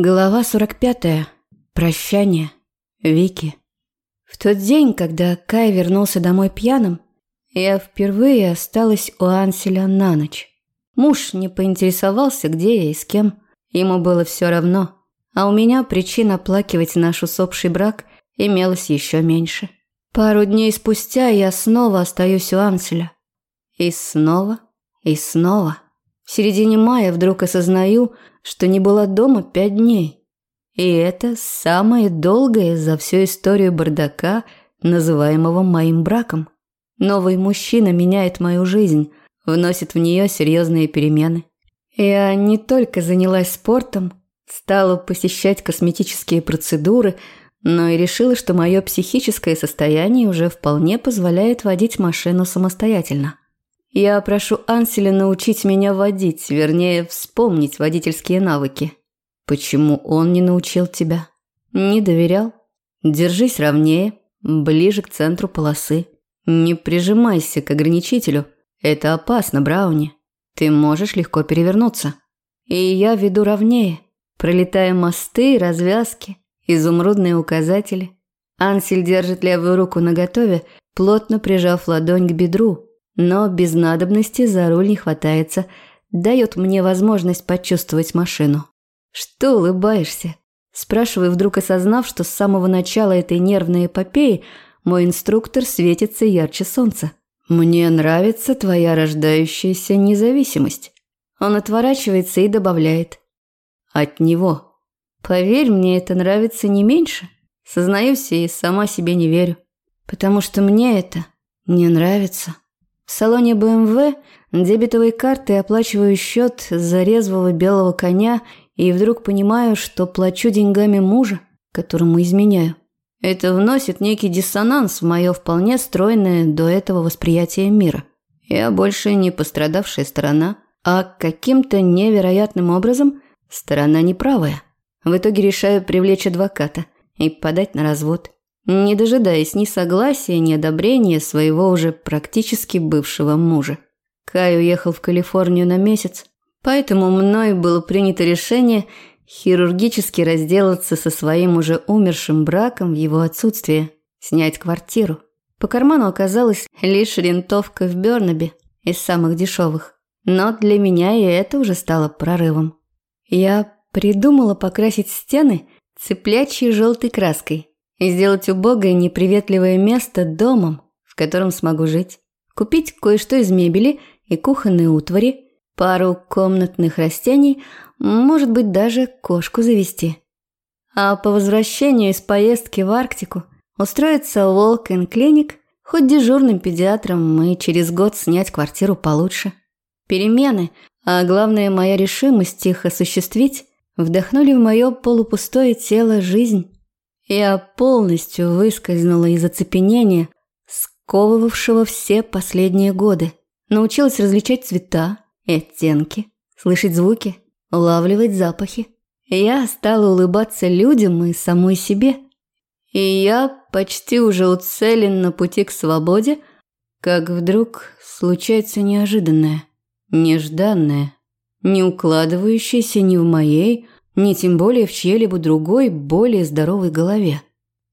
Глава 45. Прощание. Вики. В тот день, когда Кай вернулся домой пьяным, я впервые осталась у Анселя на ночь. Муж не поинтересовался, где я и с кем. Ему было все равно. А у меня причин оплакивать наш усопший брак имелось еще меньше. Пару дней спустя я снова остаюсь у Анселя. И снова, и снова. В середине мая вдруг осознаю, что не была дома пять дней. И это самое долгое за всю историю бардака, называемого моим браком. Новый мужчина меняет мою жизнь, вносит в нее серьезные перемены. Я не только занялась спортом, стала посещать косметические процедуры, но и решила, что мое психическое состояние уже вполне позволяет водить машину самостоятельно. Я прошу Анселя научить меня водить, вернее, вспомнить водительские навыки. Почему он не научил тебя? Не доверял? Держись ровнее, ближе к центру полосы. Не прижимайся к ограничителю. Это опасно, Брауни. Ты можешь легко перевернуться. И я веду ровнее, пролетая мосты, развязки, изумрудные указатели. Ансель держит левую руку наготове, плотно прижав ладонь к бедру, но без надобности за руль не хватается, дает мне возможность почувствовать машину. «Что улыбаешься?» Спрашиваю, вдруг осознав, что с самого начала этой нервной эпопеи мой инструктор светится ярче солнца. «Мне нравится твоя рождающаяся независимость». Он отворачивается и добавляет. «От него». Поверь, мне это нравится не меньше. Сознаюсь и сама себе не верю. Потому что мне это не нравится. В салоне БМВ дебетовой картой оплачиваю счет за резвого белого коня и вдруг понимаю, что плачу деньгами мужа, которому изменяю. Это вносит некий диссонанс в мое вполне стройное до этого восприятие мира. Я больше не пострадавшая сторона, а каким-то невероятным образом сторона неправая. В итоге решаю привлечь адвоката и подать на развод не дожидаясь ни согласия, ни одобрения своего уже практически бывшего мужа. Кай уехал в Калифорнию на месяц, поэтому мной было принято решение хирургически разделаться со своим уже умершим браком в его отсутствие, снять квартиру. По карману оказалась лишь рентовка в Бёрнабе из самых дешевых. Но для меня и это уже стало прорывом. Я придумала покрасить стены цыплячьей желтой краской, и сделать убогое неприветливое место домом, в котором смогу жить. Купить кое-что из мебели и кухонной утвари, пару комнатных растений, может быть, даже кошку завести. А по возвращению из поездки в Арктику устроиться в Клиник, хоть дежурным педиатром и через год снять квартиру получше. Перемены, а главное моя решимость их осуществить, вдохнули в мое полупустое тело жизнь. Я полностью выскользнула из оцепенения, сковывавшего все последние годы. Научилась различать цвета и оттенки, слышать звуки, улавливать запахи. Я стала улыбаться людям и самой себе. И я почти уже уцелен на пути к свободе, как вдруг случается неожиданное, нежданное, не укладывающееся ни в моей, ни тем более в чьей-либо другой, более здоровой голове.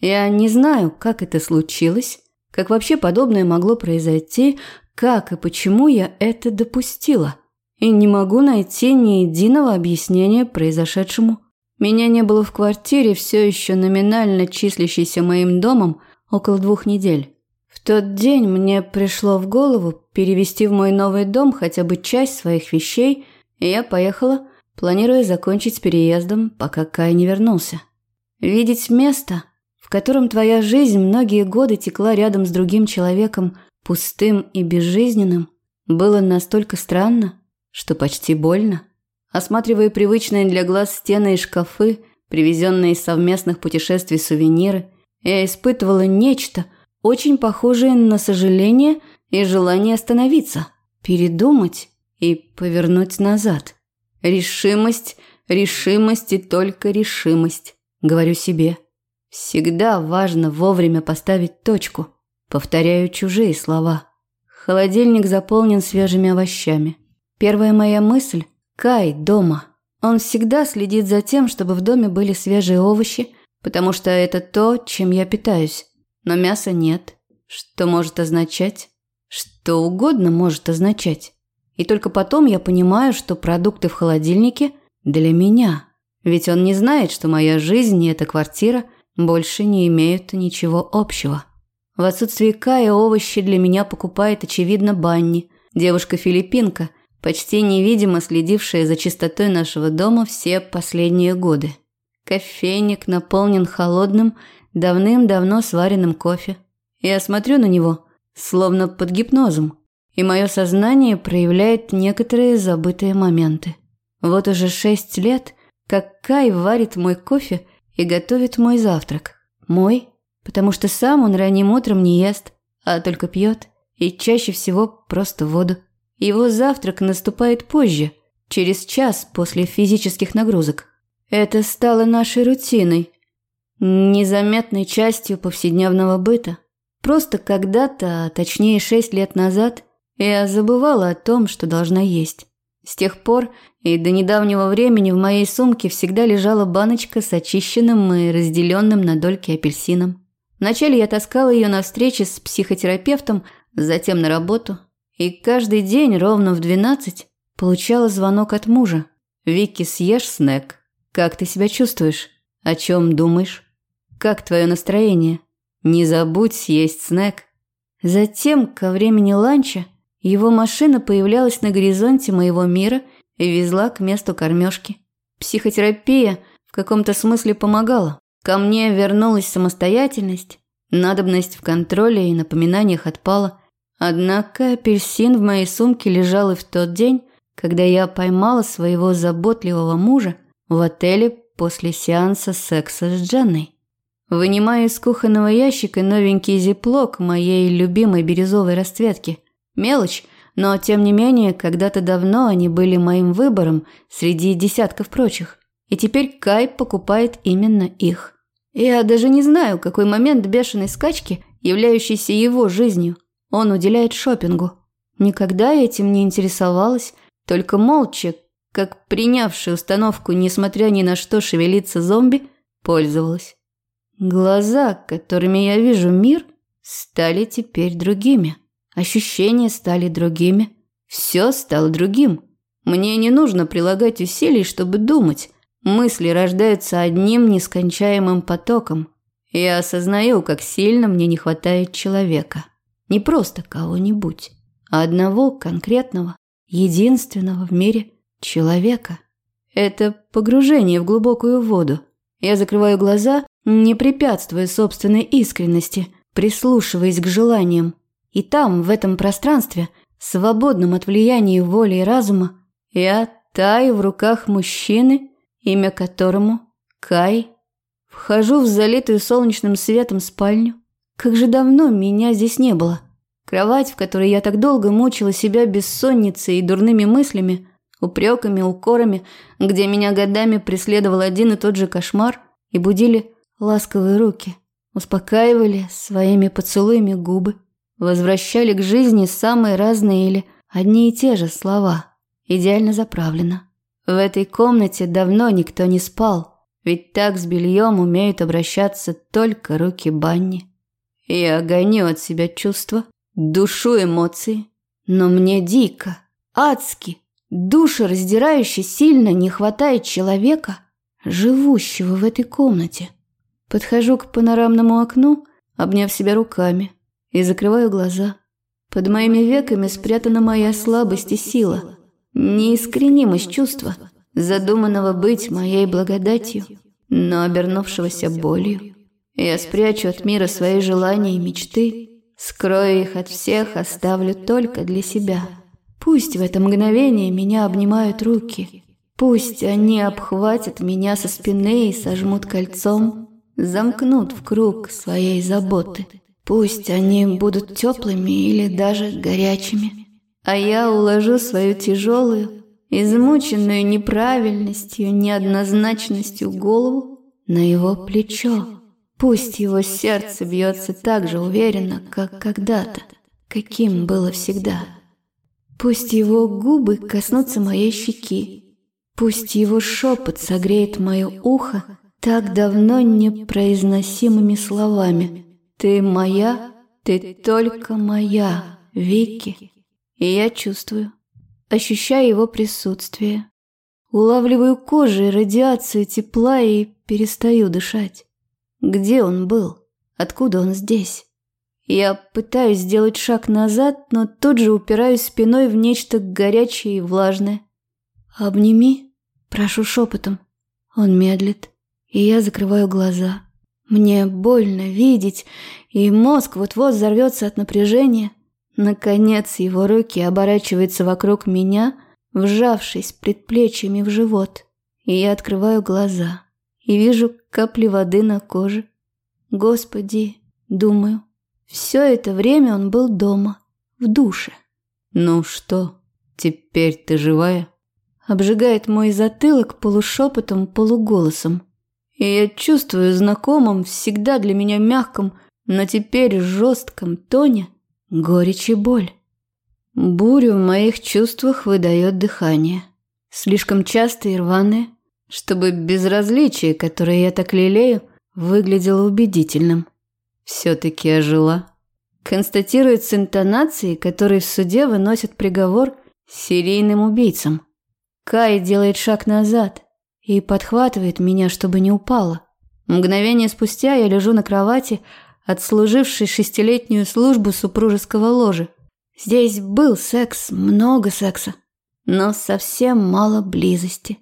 Я не знаю, как это случилось, как вообще подобное могло произойти, как и почему я это допустила. И не могу найти ни единого объяснения произошедшему. Меня не было в квартире, все еще номинально числящейся моим домом, около двух недель. В тот день мне пришло в голову перевести в мой новый дом хотя бы часть своих вещей, и я поехала планируя закончить с переездом, пока Кай не вернулся. Видеть место, в котором твоя жизнь многие годы текла рядом с другим человеком, пустым и безжизненным, было настолько странно, что почти больно. Осматривая привычные для глаз стены и шкафы, привезенные из совместных путешествий сувениры, я испытывала нечто, очень похожее на сожаление и желание остановиться, передумать и повернуть назад. Решимость, решимость и только решимость, говорю себе. Всегда важно вовремя поставить точку. Повторяю чужие слова. Холодильник заполнен свежими овощами. Первая моя мысль – Кай дома. Он всегда следит за тем, чтобы в доме были свежие овощи, потому что это то, чем я питаюсь. Но мяса нет. Что может означать? Что угодно может означать. И только потом я понимаю, что продукты в холодильнике для меня. Ведь он не знает, что моя жизнь и эта квартира больше не имеют ничего общего. В отсутствие Кая овощи для меня покупает, очевидно, Банни, девушка-филиппинка – почти невидимо следившая за чистотой нашего дома все последние годы. Кофейник наполнен холодным, давным-давно сваренным кофе. Я смотрю на него, словно под гипнозом, и мое сознание проявляет некоторые забытые моменты. Вот уже шесть лет, как Кай варит мой кофе и готовит мой завтрак. Мой, потому что сам он ранним утром не ест, а только пьет, и чаще всего просто воду. Его завтрак наступает позже, через час после физических нагрузок. Это стало нашей рутиной, незаметной частью повседневного быта. Просто когда-то, а точнее шесть лет назад, я забывала о том, что должна есть. С тех пор и до недавнего времени в моей сумке всегда лежала баночка с очищенным и разделенным на дольки апельсином. Вначале я таскала ее на встречи с психотерапевтом, затем на работу – и каждый день ровно в двенадцать получала звонок от мужа. «Вики, съешь снэк? Как ты себя чувствуешь? О чем думаешь? Как твое настроение? Не забудь съесть снэк». Затем, ко времени ланча, его машина появлялась на горизонте моего мира и везла к месту кормежки. Психотерапия в каком-то смысле помогала. Ко мне вернулась самостоятельность, надобность в контроле и напоминаниях отпала. Однако апельсин в моей сумке лежал и в тот день, когда я поймала своего заботливого мужа в отеле после сеанса секса с Джанной. Вынимая из кухонного ящика новенький зиплок моей любимой бирюзовой расцветки. Мелочь, но тем не менее, когда-то давно они были моим выбором среди десятков прочих. И теперь Кай покупает именно их. Я даже не знаю, какой момент бешеной скачки, являющийся его жизнью – он уделяет шопингу. Никогда этим не интересовалась, только молча, как принявший установку, несмотря ни на что шевелиться зомби, пользовалась. Глаза, которыми я вижу мир, стали теперь другими. Ощущения стали другими. Все стало другим. Мне не нужно прилагать усилий, чтобы думать. Мысли рождаются одним нескончаемым потоком. Я осознаю, как сильно мне не хватает человека. Не просто кого-нибудь, а одного конкретного, единственного в мире человека. Это погружение в глубокую воду. Я закрываю глаза, не препятствуя собственной искренности, прислушиваясь к желаниям. И там, в этом пространстве, свободном от влияния воли и разума, я таю в руках мужчины, имя которому Кай. Вхожу в залитую солнечным светом спальню, как же давно меня здесь не было. Кровать, в которой я так долго мучила себя бессонницей и дурными мыслями, упреками, укорами, где меня годами преследовал один и тот же кошмар, и будили ласковые руки, успокаивали своими поцелуями губы, возвращали к жизни самые разные или одни и те же слова. Идеально заправлено. В этой комнате давно никто не спал, ведь так с бельем умеют обращаться только руки Банни. Я гоню от себя чувства, душу эмоции, но мне дико, адски, душераздирающе сильно не хватает человека, живущего в этой комнате. Подхожу к панорамному окну, обняв себя руками, и закрываю глаза. Под моими веками спрятана моя слабость и сила, неискоренимость чувства, задуманного быть моей благодатью, но обернувшегося болью. Я спрячу от мира свои желания и мечты, скрою их от всех, оставлю только для себя. Пусть в это мгновение меня обнимают руки, пусть они обхватят меня со спины и сожмут кольцом, замкнут в круг своей заботы. Пусть они будут теплыми или даже горячими, а я уложу свою тяжелую, измученную неправильностью, неоднозначностью голову на его плечо. Пусть его сердце бьется так же уверенно, как когда-то, каким было всегда. Пусть его губы коснутся моей щеки. Пусть его шепот согреет мое ухо так давно непроизносимыми словами. Ты моя, ты только моя, Вики. И я чувствую, ощущаю его присутствие. Улавливаю кожей радиацию тепла и перестаю дышать. Где он был? Откуда он здесь? Я пытаюсь сделать шаг назад, но тут же упираюсь спиной в нечто горячее и влажное. «Обними», Прошу шепотом. Он медлит, и я закрываю глаза. Мне больно видеть, и мозг вот-вот взорвется от напряжения. Наконец его руки оборачиваются вокруг меня, вжавшись предплечьями в живот. И я открываю глаза и вижу капли воды на коже. Господи, думаю, все это время он был дома, в душе. «Ну что, теперь ты живая?» обжигает мой затылок полушепотом, полуголосом. И я чувствую знакомым, всегда для меня мягком, но теперь жестком тоне горечь и боль. Бурю в моих чувствах выдает дыхание. Слишком часто и рваное, чтобы безразличие, которое я так лелею, выглядело убедительным. Все-таки ожила. Констатирует с интонацией, которой в суде выносят приговор серийным убийцам. Кай делает шаг назад и подхватывает меня, чтобы не упала. Мгновение спустя я лежу на кровати, отслужившей шестилетнюю службу супружеского ложа. Здесь был секс, много секса, но совсем мало близости.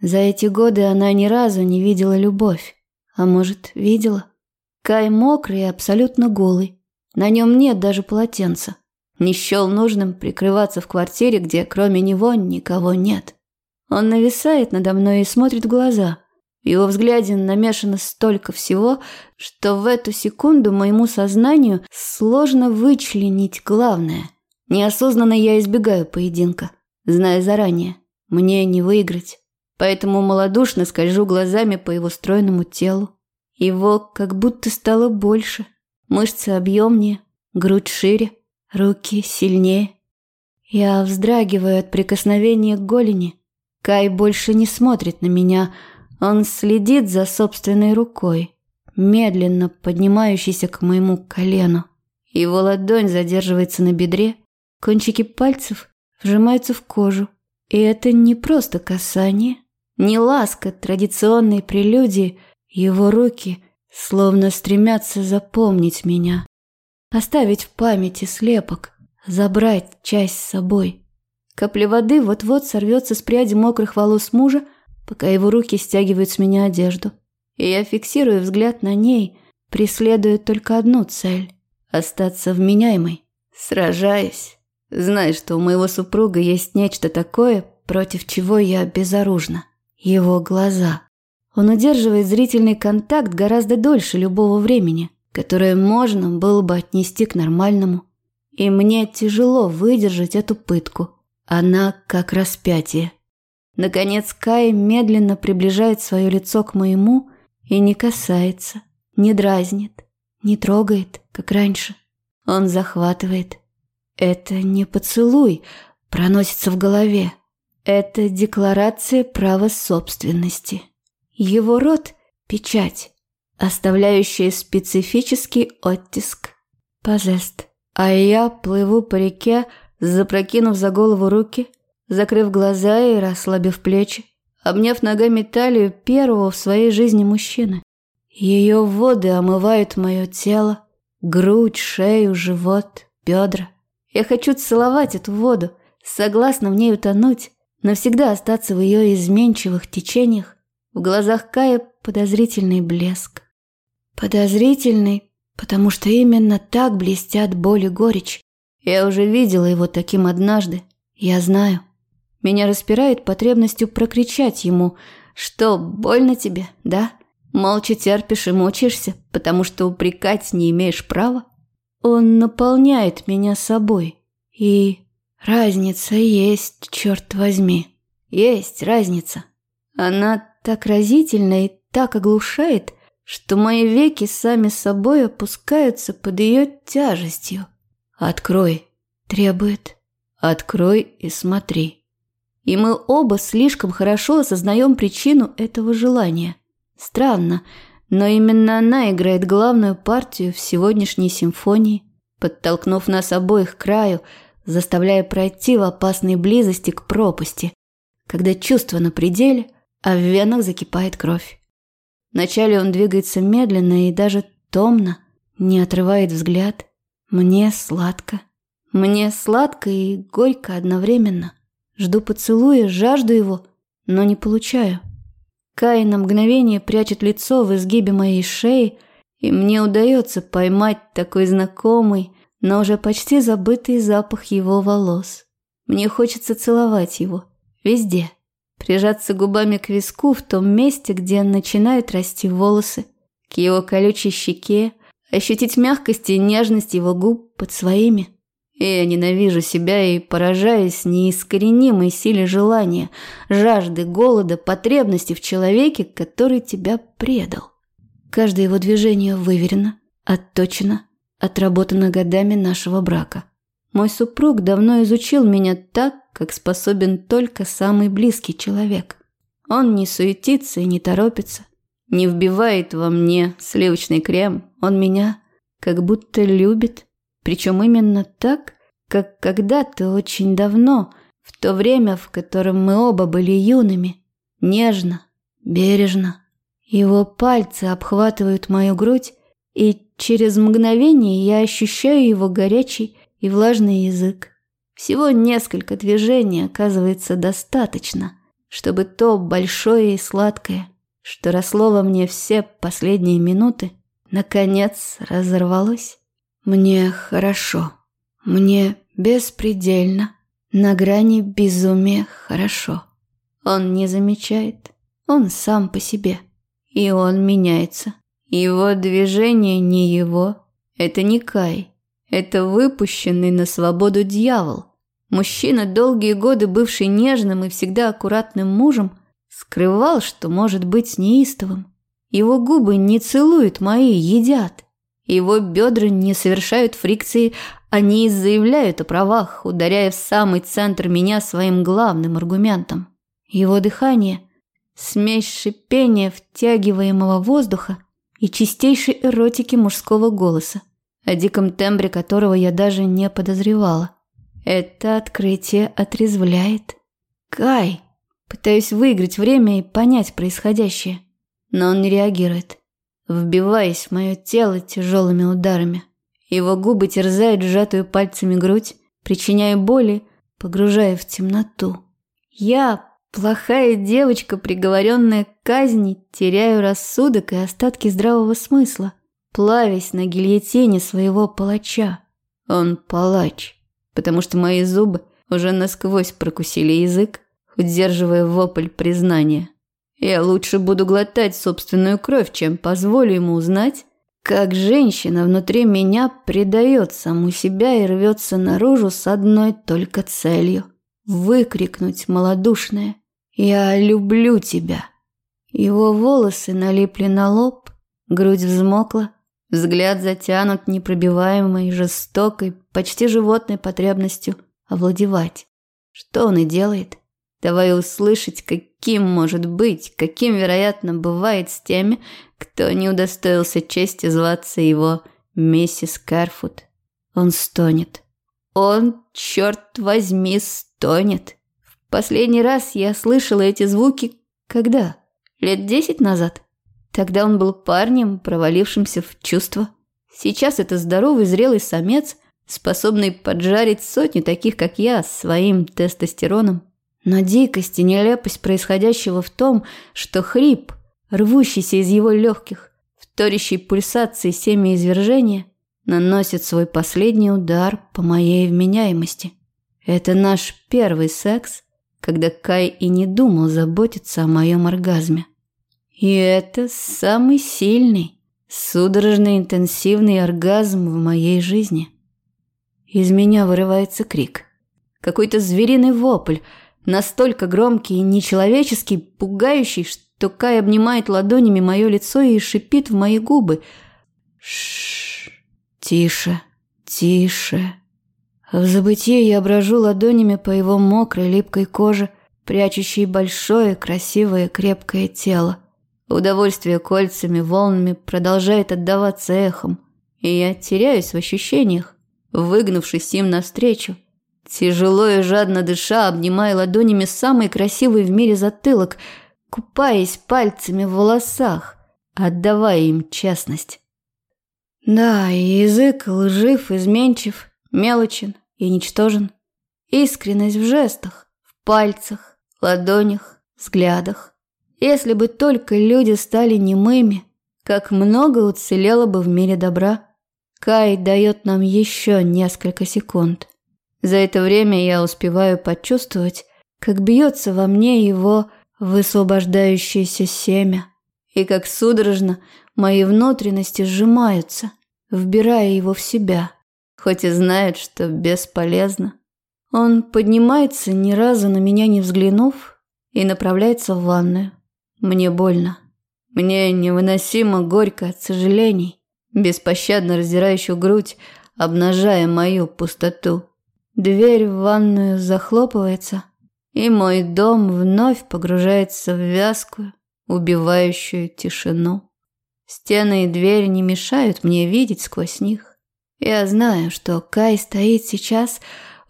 За эти годы она ни разу не видела любовь. А может, видела? Кай мокрый и абсолютно голый. На нем нет даже полотенца. Не счел нужным прикрываться в квартире, где кроме него никого нет. Он нависает надо мной и смотрит в глаза. В его взгляде намешано столько всего, что в эту секунду моему сознанию сложно вычленить главное. Неосознанно я избегаю поединка, зная заранее, мне не выиграть. Поэтому малодушно скольжу глазами по его стройному телу. Его как будто стало больше, мышцы объемнее, грудь шире, руки сильнее. Я вздрагиваю от прикосновения к голени – Кай больше не смотрит на меня, он следит за собственной рукой, медленно поднимающейся к моему колену. Его ладонь задерживается на бедре, кончики пальцев вжимаются в кожу. И это не просто касание, не ласка традиционной прелюдии, его руки словно стремятся запомнить меня, оставить в памяти слепок, забрать часть с собой. Капля воды вот-вот сорвется с пряди мокрых волос мужа, пока его руки стягивают с меня одежду. И я фиксирую взгляд на ней, преследуя только одну цель – остаться вменяемой. Сражаясь, зная, что у моего супруга есть нечто такое, против чего я безоружна. Его глаза. Он удерживает зрительный контакт гораздо дольше любого времени, которое можно было бы отнести к нормальному. И мне тяжело выдержать эту пытку – она как распятие. Наконец Кай медленно приближает свое лицо к моему и не касается, не дразнит, не трогает, как раньше. Он захватывает. Это не поцелуй, проносится в голове. Это декларация права собственности. Его рот – печать, оставляющая специфический оттиск. Позест. А я плыву по реке, запрокинув за голову руки, закрыв глаза и расслабив плечи, обняв ногами талию первого в своей жизни мужчины. Ее воды омывают мое тело, грудь, шею, живот, бедра. Я хочу целовать эту воду, согласна в ней утонуть, навсегда остаться в ее изменчивых течениях. В глазах Кая подозрительный блеск. Подозрительный, потому что именно так блестят боль и горечь. Я уже видела его таким однажды. Я знаю. Меня распирает потребностью прокричать ему, что больно тебе, да? Молча терпишь и мучаешься, потому что упрекать не имеешь права. Он наполняет меня собой. И разница есть, черт возьми. Есть разница. Она так разительна и так оглушает, что мои веки сами собой опускаются под ее тяжестью. «Открой!» – требует. «Открой и смотри». И мы оба слишком хорошо осознаем причину этого желания. Странно, но именно она играет главную партию в сегодняшней симфонии, подтолкнув нас обоих к краю, заставляя пройти в опасной близости к пропасти, когда чувство на пределе, а в венах закипает кровь. Вначале он двигается медленно и даже томно, не отрывает взгляд. Мне сладко. Мне сладко и горько одновременно. Жду поцелуя, жажду его, но не получаю. Кай на мгновение прячет лицо в изгибе моей шеи, и мне удается поймать такой знакомый, но уже почти забытый запах его волос. Мне хочется целовать его. Везде. Прижаться губами к виску в том месте, где начинают расти волосы, к его колючей щеке, ощутить мягкость и нежность его губ под своими. И я ненавижу себя и поражаюсь неискоренимой силе желания, жажды, голода, потребности в человеке, который тебя предал. Каждое его движение выверено, отточено, отработано годами нашего брака. Мой супруг давно изучил меня так, как способен только самый близкий человек. Он не суетится и не торопится, не вбивает во мне сливочный крем. Он меня как будто любит, причем именно так, как когда-то очень давно, в то время, в котором мы оба были юными, нежно, бережно. Его пальцы обхватывают мою грудь, и через мгновение я ощущаю его горячий и влажный язык. Всего несколько движений оказывается достаточно, чтобы то большое и сладкое, что росло во мне все последние минуты, наконец разорвалось. Мне хорошо. Мне беспредельно. На грани безумия хорошо. Он не замечает. Он сам по себе. И он меняется. Его движение не его. Это не Кай. Это выпущенный на свободу дьявол. Мужчина, долгие годы бывший нежным и всегда аккуратным мужем, скрывал, что может быть неистовым. Его губы не целуют мои, едят. Его бедра не совершают фрикции, они заявляют о правах, ударяя в самый центр меня своим главным аргументом. Его дыхание – смесь шипения втягиваемого воздуха и чистейшей эротики мужского голоса, о диком тембре которого я даже не подозревала. Это открытие отрезвляет. Кай! Пытаюсь выиграть время и понять происходящее, но он не реагирует вбиваясь в мое тело тяжелыми ударами. Его губы терзают сжатую пальцами грудь, причиняя боли, погружая в темноту. Я, плохая девочка, приговоренная к казни, теряю рассудок и остатки здравого смысла, плавясь на гильотине своего палача. Он палач, потому что мои зубы уже насквозь прокусили язык, удерживая вопль признания. Я лучше буду глотать собственную кровь, чем позволю ему узнать, как женщина внутри меня предает саму себя и рвется наружу с одной только целью – выкрикнуть малодушное «Я люблю тебя». Его волосы налипли на лоб, грудь взмокла, взгляд затянут непробиваемой, жестокой, почти животной потребностью овладевать. Что он и делает давая услышать, каким может быть, каким, вероятно, бывает с теми, кто не удостоился чести зваться его миссис Карфуд. Он стонет. Он, черт возьми, стонет. В последний раз я слышала эти звуки когда? Лет десять назад. Тогда он был парнем, провалившимся в чувства. Сейчас это здоровый зрелый самец, способный поджарить сотни таких, как я, своим тестостероном. Но дикость и нелепость происходящего в том, что хрип, рвущийся из его легких, вторящий пульсации семяизвержения, наносит свой последний удар по моей вменяемости. Это наш первый секс, когда Кай и не думал заботиться о моем оргазме. И это самый сильный, судорожно интенсивный оргазм в моей жизни. Из меня вырывается крик. Какой-то звериный вопль – Настолько громкий и нечеловеческий, пугающий, что Кай обнимает ладонями мое лицо и шипит в мои губы. Шш, тише, тише. В забытии я брожу ладонями по его мокрой липкой коже, прячущий большое, красивое, крепкое тело. Удовольствие кольцами, волнами продолжает отдаваться эхом, и я теряюсь в ощущениях, выгнувшись им навстречу. Тяжело и жадно дыша, обнимая ладонями самый красивый в мире затылок, купаясь пальцами в волосах, отдавая им честность. Да, язык лжив, изменчив, мелочен и ничтожен. Искренность в жестах, в пальцах, ладонях, взглядах. Если бы только люди стали немыми, как много уцелело бы в мире добра. Кай дает нам еще несколько секунд. За это время я успеваю почувствовать, как бьется во мне его высвобождающееся семя, и как судорожно мои внутренности сжимаются, вбирая его в себя, хоть и знает, что бесполезно. Он поднимается, ни разу на меня не взглянув, и направляется в ванную. Мне больно. Мне невыносимо горько от сожалений, беспощадно раздирающую грудь, обнажая мою пустоту. Дверь в ванную захлопывается, и мой дом вновь погружается в вязкую, убивающую тишину. Стены и дверь не мешают мне видеть сквозь них. Я знаю, что Кай стоит сейчас,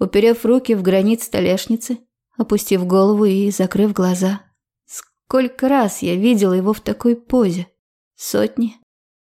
уперев руки в гранит столешницы, опустив голову и закрыв глаза. Сколько раз я видела его в такой позе? Сотни,